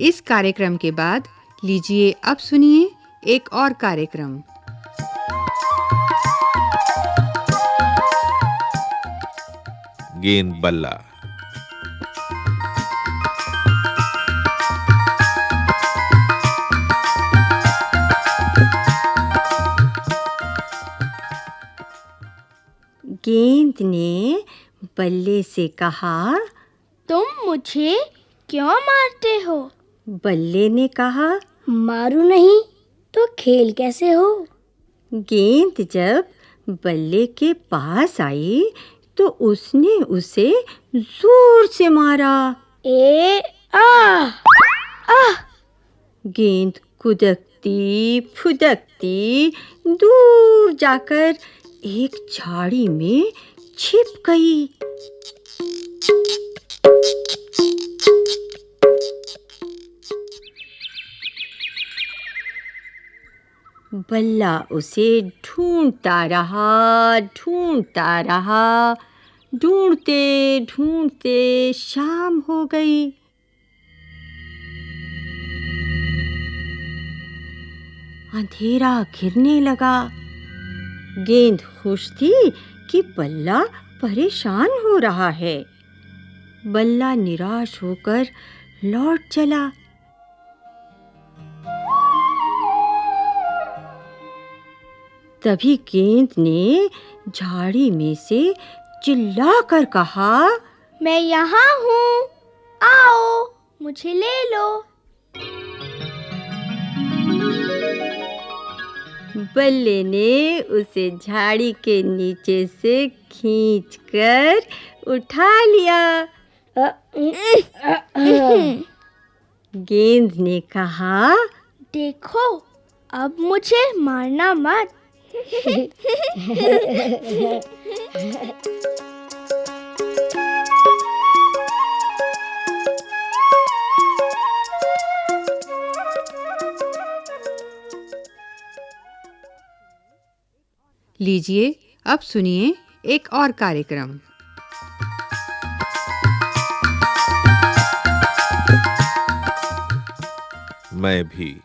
इस कार्यक्रम के बाद लीजिए अब सुनिए एक और कार्यक्रम। गेंद बल्ला। गेंद ने बल्ले से कहा तुम मुझे क्यों मारते हो? बल्ले ने कहा मारू नहीं तो खेल कैसे हो? गेंद जब बल्ले के पास आई तो उसने उसे ज़ोर से मारा। ए आ आ। गेंद कुदकती फुदकती दूर जाकर एक झाड़ी में छिप गई। बल्ला उसे ढूंढता रहा ढूंढता रहा। ढूंढते ढूंढते शाम हो गई। अंधेरा घिरने लगा। गेंद खुश थी कि बल्ला परेशान हो रहा है। बल्ला निराश होकर लौट चला। तभी गेंद ने झाड़ी में से चिल्ला कर कहा मैं यहाँ हूँ। आओ मुझे ले लो। बल्ले ने उसे झाड़ी के नीचे से खींचकर उठा लिया। गेंद ने कहा देखो अब मुझे मारना मत। लीजिए अब सुनिए एक और कार्यक्रम। मैं भी